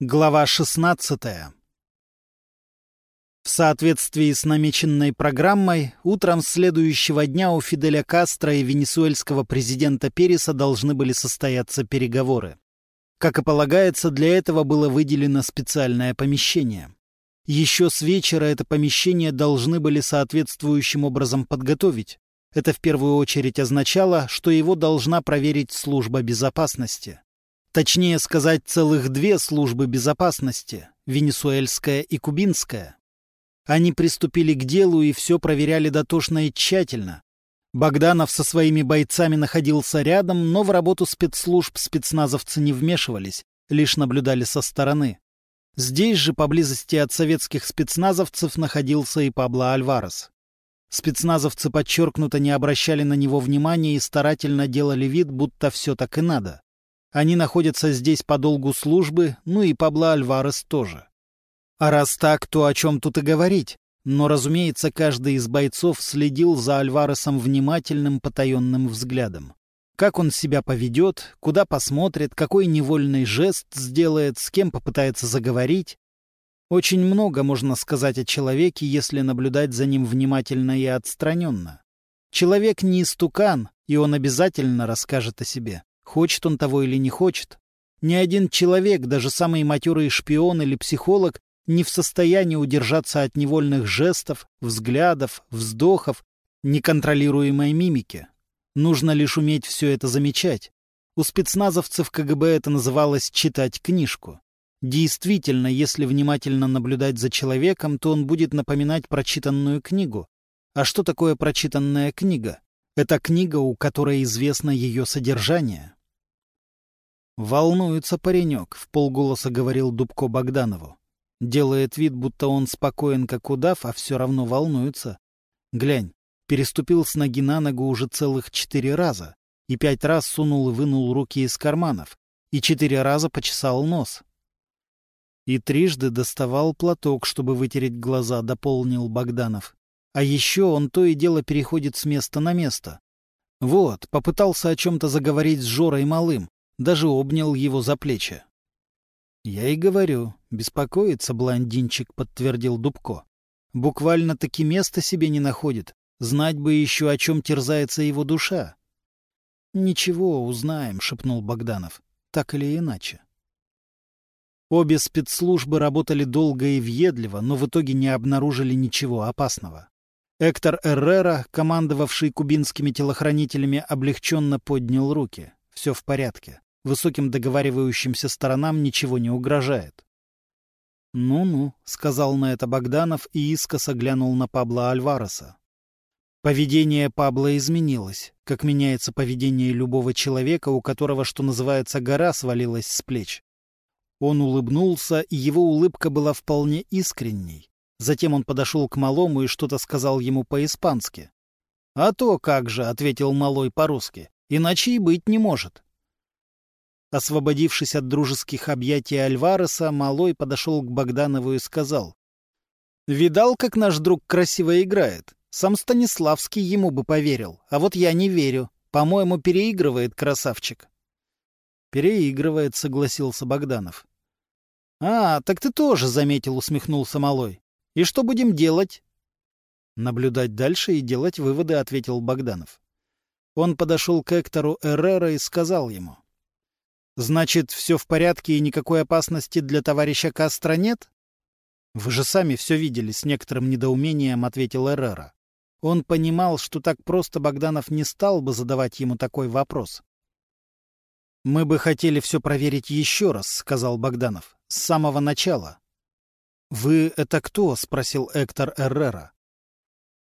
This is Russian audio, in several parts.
Глава 16. В соответствии с намеченной программой, утром следующего дня у Фиделя Кастро и венесуэльского президента Переса должны были состояться переговоры. Как и полагается, для этого было выделено специальное помещение. Еще с вечера это помещение должны были соответствующим образом подготовить. Это в первую очередь означало, что его должна проверить служба безопасности. Точнее сказать, целых две службы безопасности – венесуэльская и кубинская. Они приступили к делу и все проверяли дотошно и тщательно. Богданов со своими бойцами находился рядом, но в работу спецслужб спецназовцы не вмешивались, лишь наблюдали со стороны. Здесь же, поблизости от советских спецназовцев, находился и Пабло Альварес. Спецназовцы подчеркнуто не обращали на него внимания и старательно делали вид, будто все так и надо. Они находятся здесь по долгу службы, ну и Пабло Альварес тоже. А раз так, то о чем тут и говорить? Но, разумеется, каждый из бойцов следил за Альваресом внимательным потаенным взглядом. Как он себя поведет, куда посмотрит, какой невольный жест сделает, с кем попытается заговорить. Очень много можно сказать о человеке, если наблюдать за ним внимательно и отстраненно. Человек не истукан, и он обязательно расскажет о себе. Хочет он того или не хочет. Ни один человек, даже самый матерый шпион или психолог, не в состоянии удержаться от невольных жестов, взглядов, вздохов, неконтролируемой мимики. Нужно лишь уметь все это замечать. У спецназовцев КГБ это называлось «читать книжку». Действительно, если внимательно наблюдать за человеком, то он будет напоминать прочитанную книгу. А что такое прочитанная книга? Это книга, у которой известно ее содержание. «Волнуется паренек», — в полголоса говорил Дубко Богданову. Делает вид, будто он спокоен, как удав, а все равно волнуется. Глянь, переступил с ноги на ногу уже целых четыре раза, и пять раз сунул и вынул руки из карманов, и четыре раза почесал нос. И трижды доставал платок, чтобы вытереть глаза, дополнил Богданов. А еще он то и дело переходит с места на место. Вот, попытался о чем-то заговорить с Жорой Малым, даже обнял его за плечи. «Я и говорю, беспокоится блондинчик», — подтвердил Дубко. «Буквально-таки места себе не находит. Знать бы еще, о чем терзается его душа». «Ничего, узнаем», — шепнул Богданов. «Так или иначе». Обе спецслужбы работали долго и въедливо, но в итоге не обнаружили ничего опасного. Эктор Эррера, командовавший кубинскими телохранителями, облегченно поднял руки. Все в порядке высоким договаривающимся сторонам ничего не угрожает. «Ну-ну», — сказал на это Богданов и искоса глянул на Пабло Альвареса. Поведение Пабло изменилось, как меняется поведение любого человека, у которого, что называется, гора свалилась с плеч. Он улыбнулся, и его улыбка была вполне искренней. Затем он подошел к малому и что-то сказал ему по-испански. «А то как же», — ответил малой по-русски, — «иначе и быть не может». Освободившись от дружеских объятий Альвареса, Малой подошел к Богданову и сказал. «Видал, как наш друг красиво играет? Сам Станиславский ему бы поверил, а вот я не верю. По-моему, переигрывает красавчик». «Переигрывает», — согласился Богданов. «А, так ты тоже заметил», — усмехнулся Малой. «И что будем делать?» «Наблюдать дальше и делать выводы», — ответил Богданов. Он подошел к Эктору Эррера и сказал ему. Значит, все в порядке и никакой опасности для товарища Кастро нет? Вы же сами все видели, с некоторым недоумением ответил Эррера. Он понимал, что так просто Богданов не стал бы задавать ему такой вопрос. «Мы бы хотели все проверить еще раз», — сказал Богданов. «С самого начала». «Вы это кто?» — спросил Эктор Эррера.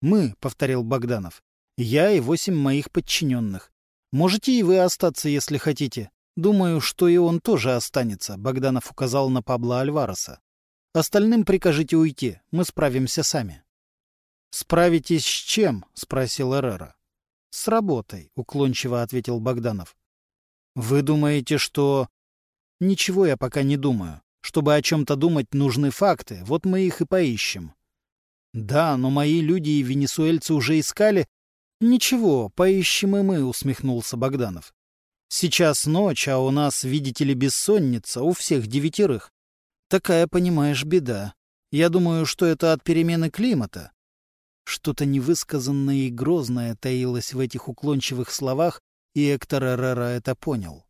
«Мы», — повторил Богданов. «Я и восемь моих подчиненных. Можете и вы остаться, если хотите. Думаю, что и он тоже останется, Богданов указал на Пабло Альвареса. Остальным прикажите уйти, мы справимся сами. Справитесь с чем? спросил Эррера. С работой, уклончиво ответил Богданов. Вы думаете, что... Ничего я пока не думаю. Чтобы о чем-то думать, нужны факты, вот мы их и поищем. Да, но мои люди и венесуэльцы уже искали... Ничего, поищем и мы, усмехнулся Богданов. Сейчас ночь, а у нас, видите ли, бессонница у всех девятерых. Такая, понимаешь, беда. Я думаю, что это от перемены климата. Что-то невысказанное и грозное таилось в этих уклончивых словах, и Эктор Эррера это понял.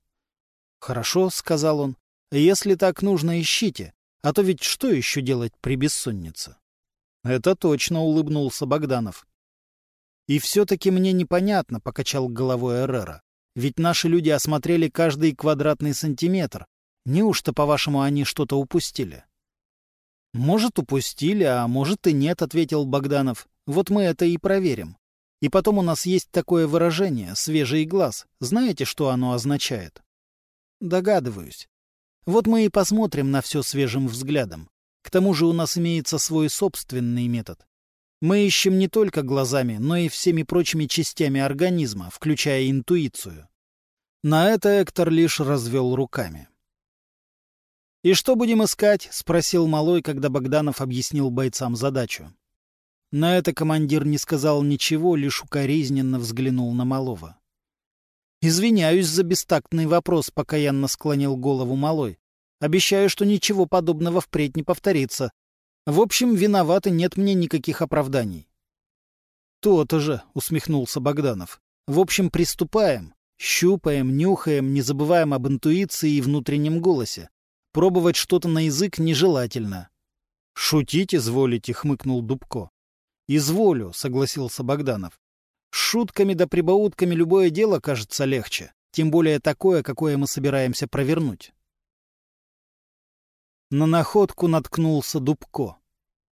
«Хорошо», — сказал он, — «если так нужно, ищите, а то ведь что еще делать при бессоннице?» «Это точно», — улыбнулся Богданов. «И все-таки мне непонятно», — покачал головой Эррера. «Ведь наши люди осмотрели каждый квадратный сантиметр. Неужто, по-вашему, они что-то упустили?» «Может, упустили, а может и нет», — ответил Богданов. «Вот мы это и проверим. И потом у нас есть такое выражение «свежий глаз». Знаете, что оно означает?» «Догадываюсь. Вот мы и посмотрим на все свежим взглядом. К тому же у нас имеется свой собственный метод. Мы ищем не только глазами, но и всеми прочими частями организма, включая интуицию». На это Эктор лишь развел руками. «И что будем искать?» — спросил Малой, когда Богданов объяснил бойцам задачу. На это командир не сказал ничего, лишь укоризненно взглянул на Малова. «Извиняюсь за бестактный вопрос», — покаянно склонил голову Малой. «Обещаю, что ничего подобного впредь не повторится. В общем, виноваты, нет мне никаких оправданий». «То-то же», — усмехнулся Богданов. «В общем, приступаем. Щупаем, нюхаем, не забываем об интуиции и внутреннем голосе. Пробовать что-то на язык нежелательно. — Шутить изволите, — хмыкнул Дубко. — Изволю, — согласился Богданов. — С шутками да прибаутками любое дело кажется легче, тем более такое, какое мы собираемся провернуть. На находку наткнулся Дубко.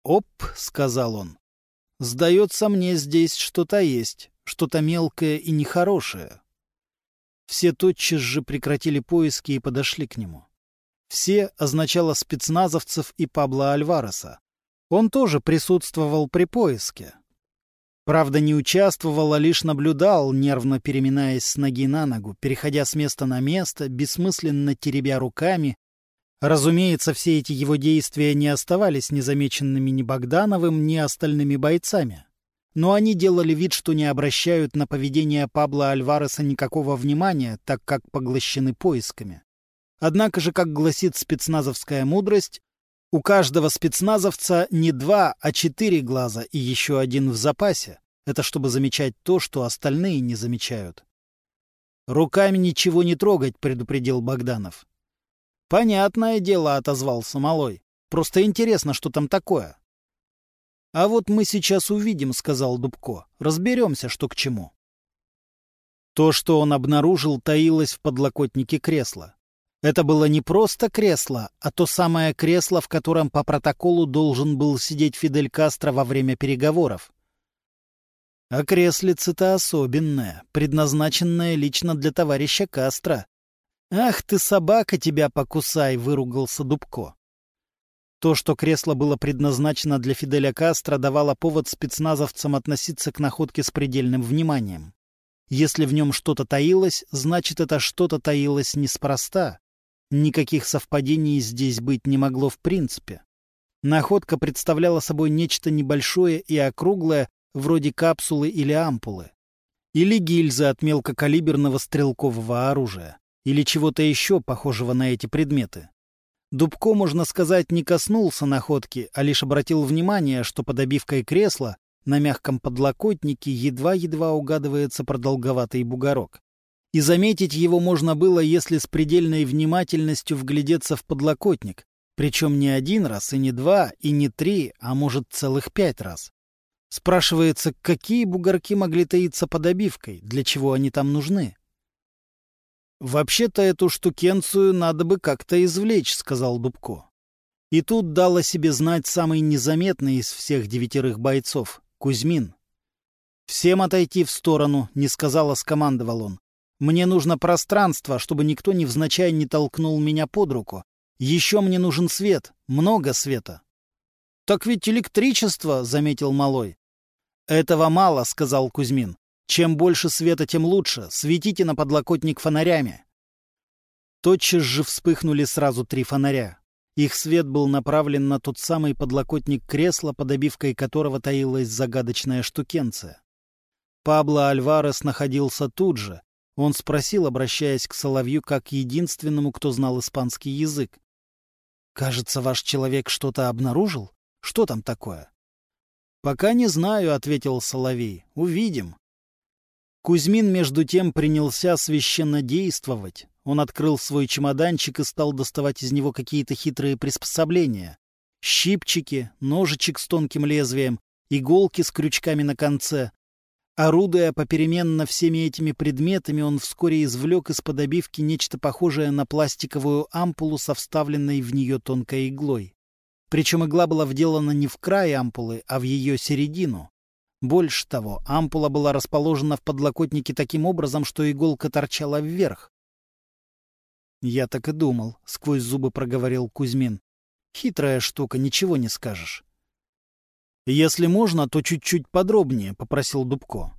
«Оп», — сказал он, — «сдается мне здесь что-то есть, что-то мелкое и нехорошее». Все тотчас же прекратили поиски и подошли к нему. «Все» означало спецназовцев и Пабло Альвареса. Он тоже присутствовал при поиске. Правда, не участвовал, а лишь наблюдал, нервно переминаясь с ноги на ногу, переходя с места на место, бессмысленно теребя руками. Разумеется, все эти его действия не оставались незамеченными ни Богдановым, ни остальными бойцами. Но они делали вид, что не обращают на поведение Пабло Альвареса никакого внимания, так как поглощены поисками. Однако же, как гласит спецназовская мудрость, у каждого спецназовца не два, а четыре глаза и еще один в запасе. Это чтобы замечать то, что остальные не замечают. «Руками ничего не трогать», — предупредил Богданов. «Понятное дело», — отозвался Малой. «Просто интересно, что там такое». «А вот мы сейчас увидим», — сказал Дубко. «Разберемся, что к чему». То, что он обнаружил, таилось в подлокотнике кресла. Это было не просто кресло, а то самое кресло, в котором по протоколу должен был сидеть Фидель Кастро во время переговоров. А креслице-то особенное, предназначенное лично для товарища Кастро. «Ах ты, собака, тебя покусай!» — выругался Дубко. То, что кресло было предназначено для Фиделя Кастро, давало повод спецназовцам относиться к находке с предельным вниманием. Если в нем что-то таилось, значит, это что-то таилось неспроста. Никаких совпадений здесь быть не могло в принципе. Находка представляла собой нечто небольшое и округлое, вроде капсулы или ампулы. Или гильзы от мелкокалиберного стрелкового оружия. Или чего-то еще похожего на эти предметы. Дубко, можно сказать, не коснулся находки, а лишь обратил внимание, что под обивкой кресла на мягком подлокотнике едва-едва угадывается продолговатый бугорок и заметить его можно было, если с предельной внимательностью вглядеться в подлокотник, причем не один раз, и не два, и не три, а может целых пять раз. Спрашивается, какие бугорки могли таиться под обивкой, для чего они там нужны? «Вообще-то эту штукенцию надо бы как-то извлечь», — сказал Дубко. И тут дал себе знать самый незаметный из всех девятерых бойцов — Кузьмин. «Всем отойти в сторону», — не сказал, а скомандовал он. Мне нужно пространство, чтобы никто невзначай не толкнул меня под руку. Еще мне нужен свет, много света. — Так ведь электричество, — заметил Малой. — Этого мало, — сказал Кузьмин. Чем больше света, тем лучше. Светите на подлокотник фонарями. Тотчас же вспыхнули сразу три фонаря. Их свет был направлен на тот самый подлокотник кресла, под обивкой которого таилась загадочная штукенция. Пабло Альварес находился тут же, он спросил, обращаясь к Соловью как единственному, кто знал испанский язык. Кажется, ваш человек что-то обнаружил? Что там такое? Пока не знаю, ответил Соловей. Увидим. Кузьмин, между тем, принялся священно действовать. Он открыл свой чемоданчик и стал доставать из него какие-то хитрые приспособления. Щипчики, ножичек с тонким лезвием, иголки с крючками на конце. Орудуя попеременно всеми этими предметами, он вскоре извлек из-под обивки нечто похожее на пластиковую ампулу со вставленной в нее тонкой иглой. Причем игла была вделана не в край ампулы, а в ее середину. Больше того, ампула была расположена в подлокотнике таким образом, что иголка торчала вверх. «Я так и думал», — сквозь зубы проговорил Кузьмин. «Хитрая штука, ничего не скажешь». «Если можно, то чуть-чуть подробнее», — попросил Дубко.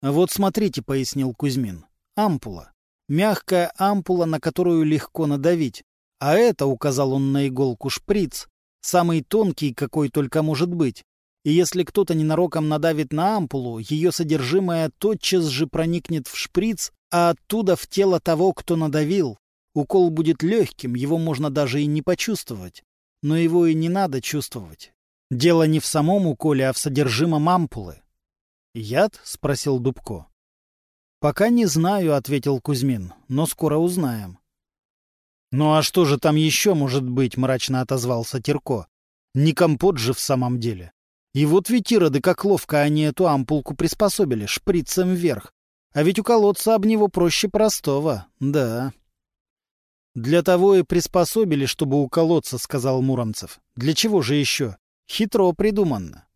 «Вот смотрите», — пояснил Кузьмин. «Ампула. Мягкая ампула, на которую легко надавить. А это, — указал он на иголку, — шприц. Самый тонкий, какой только может быть. И если кто-то ненароком надавит на ампулу, ее содержимое тотчас же проникнет в шприц, а оттуда в тело того, кто надавил. Укол будет легким, его можно даже и не почувствовать. Но его и не надо чувствовать. Дело не в самом уколе, а в содержимом ампулы. «Яд?» — спросил Дубко. «Пока не знаю», — ответил Кузьмин, — «но скоро узнаем». «Ну а что же там еще может быть?» — мрачно отозвался Терко. «Не компот же в самом деле. И вот ведь ироды, как ловко они эту ампулку приспособили, шприцем вверх. А ведь уколоться об него проще простого, да». «Для того и приспособили, чтобы уколоться», — сказал Муромцев. «Для чего же еще? Хитро придуманно.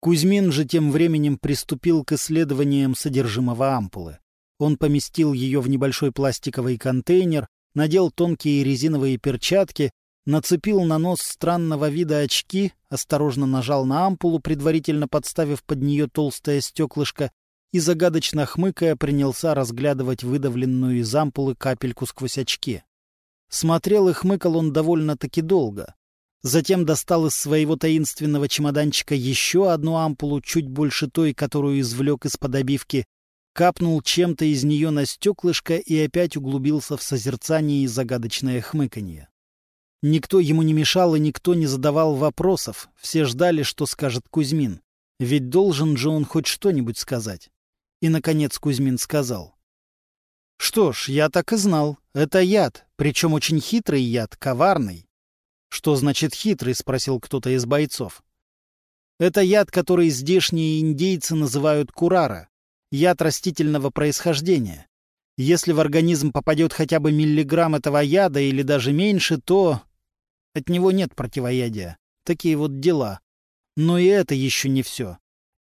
Кузьмин же тем временем приступил к исследованиям содержимого ампулы. Он поместил ее в небольшой пластиковый контейнер, надел тонкие резиновые перчатки, нацепил на нос странного вида очки, осторожно нажал на ампулу, предварительно подставив под нее толстое стеклышко, и, загадочно хмыкая, принялся разглядывать выдавленную из ампулы капельку сквозь очки. Смотрел и хмыкал он довольно-таки долго. Затем достал из своего таинственного чемоданчика еще одну ампулу, чуть больше той, которую извлек из-под обивки, капнул чем-то из нее на стеклышко и опять углубился в созерцание и загадочное хмыканье. Никто ему не мешал и никто не задавал вопросов, все ждали, что скажет Кузьмин. Ведь должен же он хоть что-нибудь сказать. И, наконец, Кузьмин сказал. «Что ж, я так и знал. Это яд, причем очень хитрый яд, коварный. «Что значит хитрый?» — спросил кто-то из бойцов. «Это яд, который здешние индейцы называют курара. Яд растительного происхождения. Если в организм попадет хотя бы миллиграмм этого яда или даже меньше, то... От него нет противоядия. Такие вот дела. Но и это еще не все.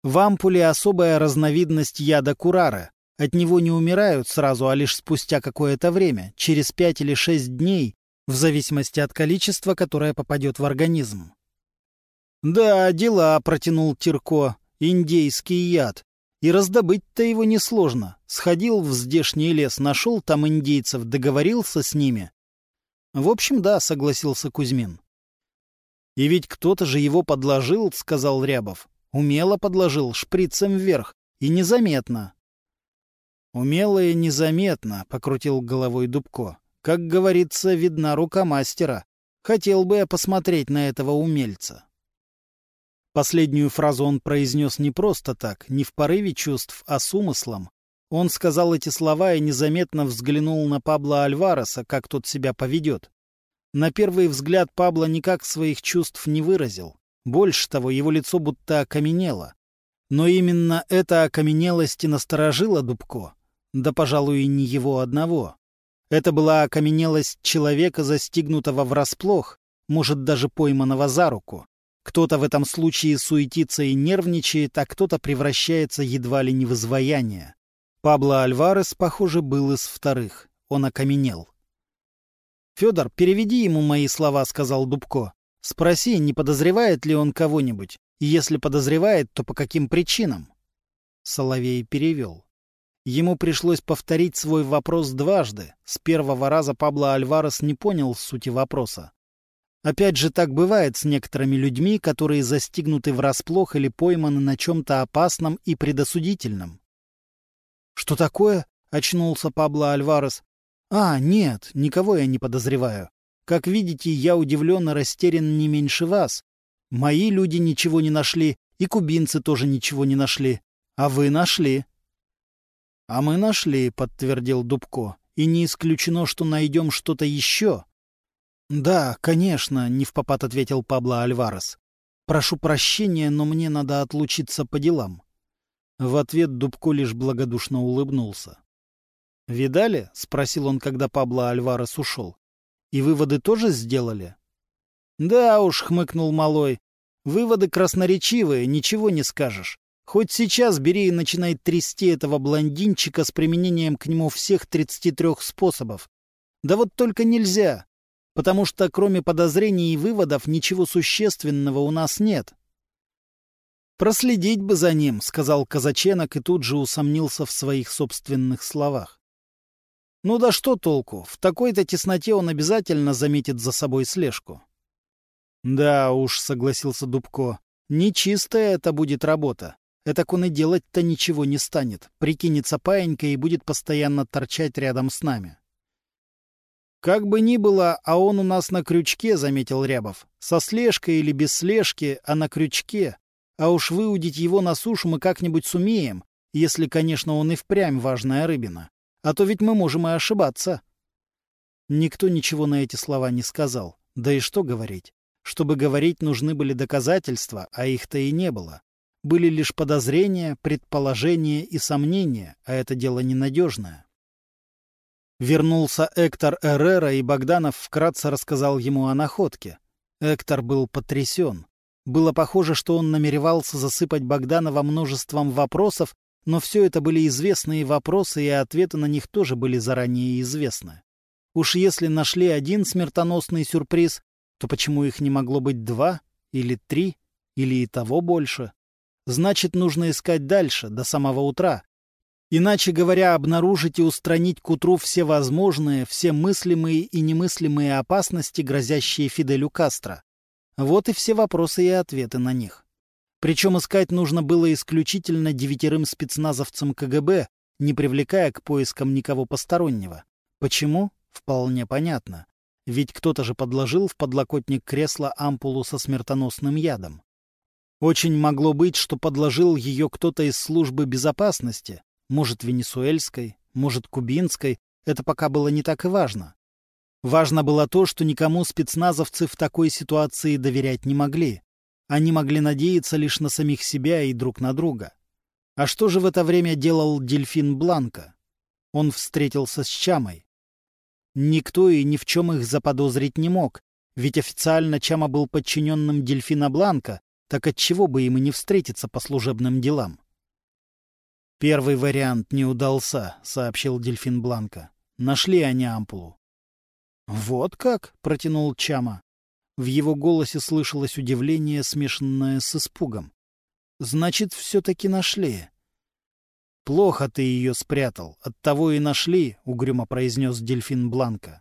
В ампуле особая разновидность яда курара. От него не умирают сразу, а лишь спустя какое-то время, через пять или шесть дней, в зависимости от количества, которое попадет в организм. «Да, дела», — протянул Тирко, — «индейский яд. И раздобыть-то его несложно. Сходил в здешний лес, нашел там индейцев, договорился с ними». «В общем, да», — согласился Кузьмин. «И ведь кто-то же его подложил», — сказал Рябов. «Умело подложил, шприцем вверх, и незаметно». «Умело и незаметно», — покрутил головой Дубко. Как говорится, видна рука мастера. Хотел бы я посмотреть на этого умельца. Последнюю фразу он произнес не просто так, не в порыве чувств, а с умыслом. Он сказал эти слова и незаметно взглянул на Пабло Альвареса, как тот себя поведет. На первый взгляд Пабло никак своих чувств не выразил. Больше того, его лицо будто окаменело. Но именно эта окаменелость и насторожила Дубко. Да, пожалуй, и не его одного. Это была окаменелость человека, застигнутого врасплох, может, даже пойманного за руку. Кто-то в этом случае суетится и нервничает, а кто-то превращается едва ли не в изваяние. Пабло Альварес, похоже, был из вторых. Он окаменел. «Федор, переведи ему мои слова», — сказал Дубко. «Спроси, не подозревает ли он кого-нибудь, и если подозревает, то по каким причинам?» Соловей перевел. Ему пришлось повторить свой вопрос дважды. С первого раза Пабло Альварес не понял сути вопроса. Опять же, так бывает с некоторыми людьми, которые застигнуты врасплох или пойманы на чем-то опасном и предосудительном. «Что такое?» — очнулся Пабло Альварес. «А, нет, никого я не подозреваю. Как видите, я удивлен и растерян не меньше вас. Мои люди ничего не нашли, и кубинцы тоже ничего не нашли. А вы нашли. — А мы нашли, — подтвердил Дубко. — И не исключено, что найдем что-то еще. — Да, конечно, — не в попад ответил Пабло Альварес. — Прошу прощения, но мне надо отлучиться по делам. В ответ Дубко лишь благодушно улыбнулся. «Видали?» — спросил он, когда Пабло Альварес ушел. «И выводы тоже сделали?» «Да уж», — хмыкнул Малой. «Выводы красноречивые, ничего не скажешь. Хоть сейчас бери и начинай трясти этого блондинчика с применением к нему всех 33 способов. Да вот только нельзя, потому что кроме подозрений и выводов ничего существенного у нас нет». «Проследить бы за ним», — сказал Казаченок и тут же усомнился в своих собственных словах. Ну да что толку? В такой-то тесноте он обязательно заметит за собой слежку. Да уж, согласился Дубко. Нечистая это будет работа. Этак он и делать-то ничего не станет. Прикинется паенькой и будет постоянно торчать рядом с нами. «Как бы ни было, а он у нас на крючке», — заметил Рябов. «Со слежкой или без слежки, а на крючке. А уж выудить его на сушу мы как-нибудь сумеем, если, конечно, он и впрямь важная рыбина. А то ведь мы можем и ошибаться. Никто ничего на эти слова не сказал. Да и что говорить? Чтобы говорить, нужны были доказательства, а их-то и не было. Были лишь подозрения, предположения и сомнения, а это дело ненадежное. Вернулся Эктор Эррера, и Богданов вкратце рассказал ему о находке. Эктор был потрясен. Было похоже, что он намеревался засыпать Богданова множеством вопросов, но все это были известные вопросы, и ответы на них тоже были заранее известны. Уж если нашли один смертоносный сюрприз, то почему их не могло быть два или три или и того больше? Значит, нужно искать дальше, до самого утра. Иначе говоря, обнаружить и устранить к утру все возможные, все мыслимые и немыслимые опасности, грозящие Фиделю Кастро. Вот и все вопросы и ответы на них. Причем искать нужно было исключительно девятерым спецназовцам КГБ, не привлекая к поискам никого постороннего. Почему? Вполне понятно. Ведь кто-то же подложил в подлокотник кресла ампулу со смертоносным ядом. Очень могло быть, что подложил ее кто-то из службы безопасности, может, венесуэльской, может, кубинской, это пока было не так и важно. Важно было то, что никому спецназовцы в такой ситуации доверять не могли. Они могли надеяться лишь на самих себя и друг на друга. А что же в это время делал дельфин Бланка? Он встретился с Чамой. Никто и ни в чем их заподозрить не мог, ведь официально Чама был подчиненным дельфина Бланка, так отчего бы им и не встретиться по служебным делам? «Первый вариант не удался», — сообщил дельфин Бланка. «Нашли они ампулу». «Вот как?» — протянул Чама. В его голосе слышалось удивление, смешанное с испугом. «Значит, все-таки нашли». «Плохо ты ее спрятал. Оттого и нашли», — угрюмо произнес дельфин Бланка.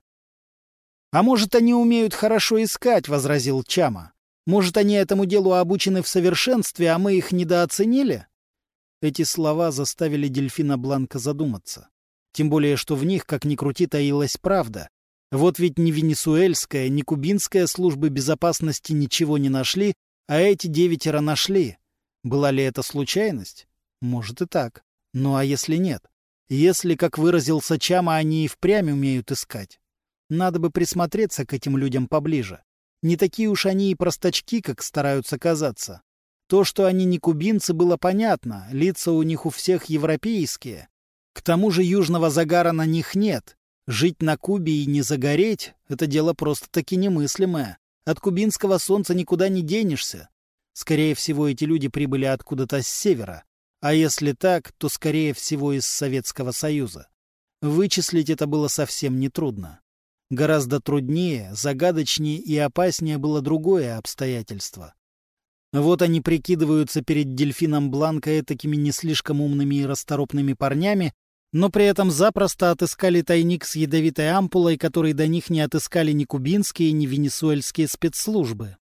«А может, они умеют хорошо искать», — возразил Чама. «Может, они этому делу обучены в совершенстве, а мы их недооценили?» Эти слова заставили дельфина Бланка задуматься. Тем более, что в них, как ни крути, таилась правда. Вот ведь ни венесуэльская, ни кубинская службы безопасности ничего не нашли, а эти девятеро нашли. Была ли это случайность? Может и так. Ну а если нет? Если, как выразился Чама, они и впрямь умеют искать? Надо бы присмотреться к этим людям поближе. Не такие уж они и простачки, как стараются казаться. То, что они не кубинцы, было понятно, лица у них у всех европейские. К тому же южного загара на них нет, Жить на Кубе и не загореть — это дело просто-таки немыслимое. От кубинского солнца никуда не денешься. Скорее всего, эти люди прибыли откуда-то с севера. А если так, то скорее всего из Советского Союза. Вычислить это было совсем нетрудно. Гораздо труднее, загадочнее и опаснее было другое обстоятельство. Вот они прикидываются перед дельфином Бланка такими не слишком умными и расторопными парнями, но при этом запросто отыскали тайник с ядовитой ампулой, который до них не отыскали ни кубинские, ни венесуэльские спецслужбы.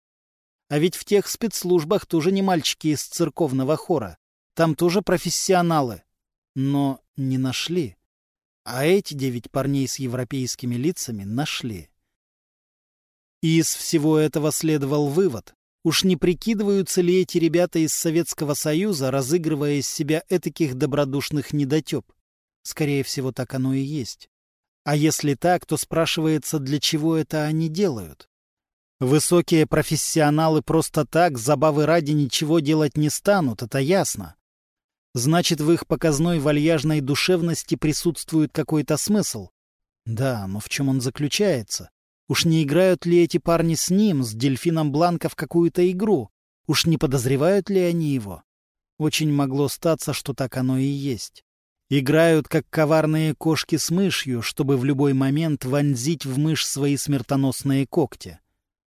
А ведь в тех спецслужбах тоже не мальчики из церковного хора. Там тоже профессионалы. Но не нашли. А эти девять парней с европейскими лицами нашли. И из всего этого следовал вывод. Уж не прикидываются ли эти ребята из Советского Союза, разыгрывая из себя этаких добродушных недотеп? Скорее всего, так оно и есть. А если так, то спрашивается, для чего это они делают? Высокие профессионалы просто так, забавы ради, ничего делать не станут, это ясно. Значит, в их показной вальяжной душевности присутствует какой-то смысл. Да, но в чем он заключается? Уж не играют ли эти парни с ним, с дельфином Бланка, в какую-то игру? Уж не подозревают ли они его? Очень могло статься, что так оно и есть. Играют, как коварные кошки с мышью, чтобы в любой момент вонзить в мышь свои смертоносные когти.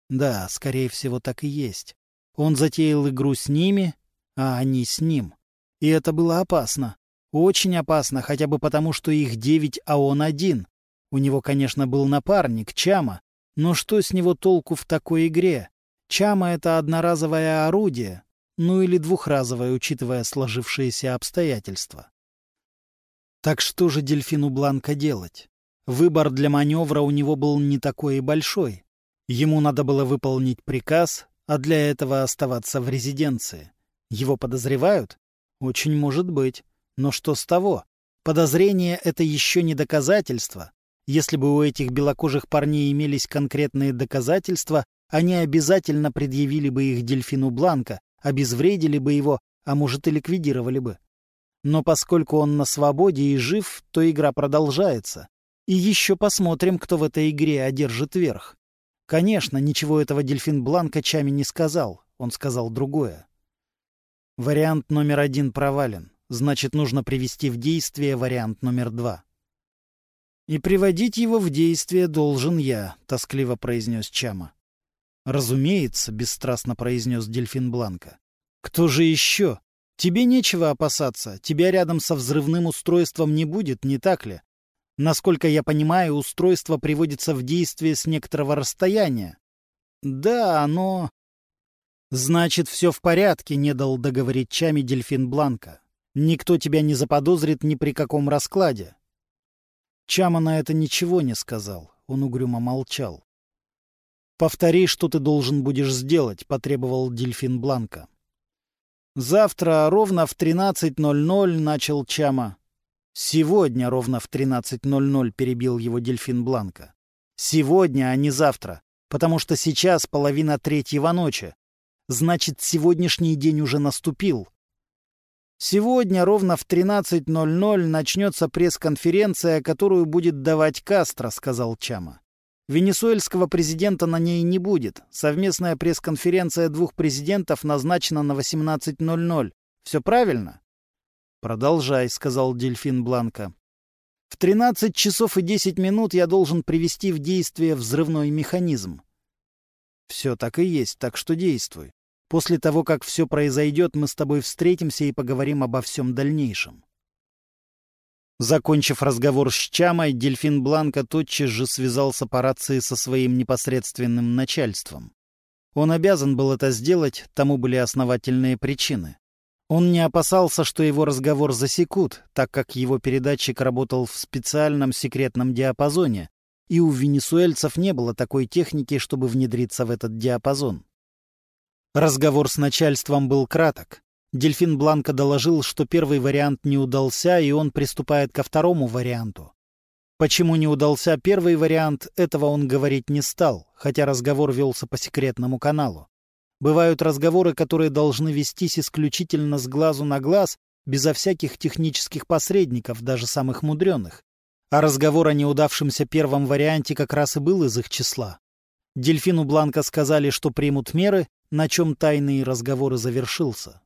Да, скорее всего, так и есть. Он затеял игру с ними, а они с ним. И это было опасно. Очень опасно, хотя бы потому, что их девять, а он один. У него, конечно, был напарник, Чама, но что с него толку в такой игре? Чама — это одноразовое орудие, ну или двухразовое, учитывая сложившиеся обстоятельства. Так что же дельфину Бланка делать? Выбор для маневра у него был не такой и большой. Ему надо было выполнить приказ, а для этого оставаться в резиденции. Его подозревают? Очень может быть. Но что с того? Подозрение — это еще не доказательство. Если бы у этих белокожих парней имелись конкретные доказательства, они обязательно предъявили бы их дельфину Бланка, обезвредили бы его, а может и ликвидировали бы. Но поскольку он на свободе и жив, то игра продолжается. И еще посмотрим, кто в этой игре одержит верх. Конечно, ничего этого дельфин Бланка Чами не сказал, он сказал другое. Вариант номер один провален, значит, нужно привести в действие вариант номер два. «И приводить его в действие должен я», — тоскливо произнес Чама. «Разумеется», — бесстрастно произнес дельфин Бланка. «Кто же еще? Тебе нечего опасаться. Тебя рядом со взрывным устройством не будет, не так ли? Насколько я понимаю, устройство приводится в действие с некоторого расстояния. Да, но... Значит, все в порядке, не дал договорить Чами дельфин Бланка. Никто тебя не заподозрит ни при каком раскладе. Чама на это ничего не сказал, он угрюмо молчал. «Повтори, что ты должен будешь сделать», — потребовал дельфин Бланка. «Завтра ровно в 13.00 начал Чама». «Сегодня ровно в 13.00 перебил его дельфин Бланка. Сегодня, а не завтра, потому что сейчас половина третьего ночи. Значит, сегодняшний день уже наступил, Сегодня ровно в 13.00 начнется пресс-конференция, которую будет давать Кастро, сказал Чама. Венесуэльского президента на ней не будет. Совместная пресс-конференция двух президентов назначена на 18.00. Все правильно? Продолжай, сказал Дельфин Бланка. В 13 часов и 10 минут я должен привести в действие взрывной механизм. Все так и есть, так что действуй. После того, как все произойдет, мы с тобой встретимся и поговорим обо всем дальнейшем. Закончив разговор с Чамой, дельфин Бланка тотчас же связался по рации со своим непосредственным начальством. Он обязан был это сделать, тому были основательные причины. Он не опасался, что его разговор засекут, так как его передатчик работал в специальном секретном диапазоне, и у венесуэльцев не было такой техники, чтобы внедриться в этот диапазон. Разговор с начальством был краток. Дельфин Бланко доложил, что первый вариант не удался, и он приступает ко второму варианту. Почему не удался первый вариант, этого он говорить не стал, хотя разговор велся по секретному каналу. Бывают разговоры, которые должны вестись исключительно с глазу на глаз, безо всяких технических посредников, даже самых мудреных. А разговор о неудавшемся первом варианте как раз и был из их числа. Дельфину Бланко сказали, что примут меры, на чем тайный разговор завершился.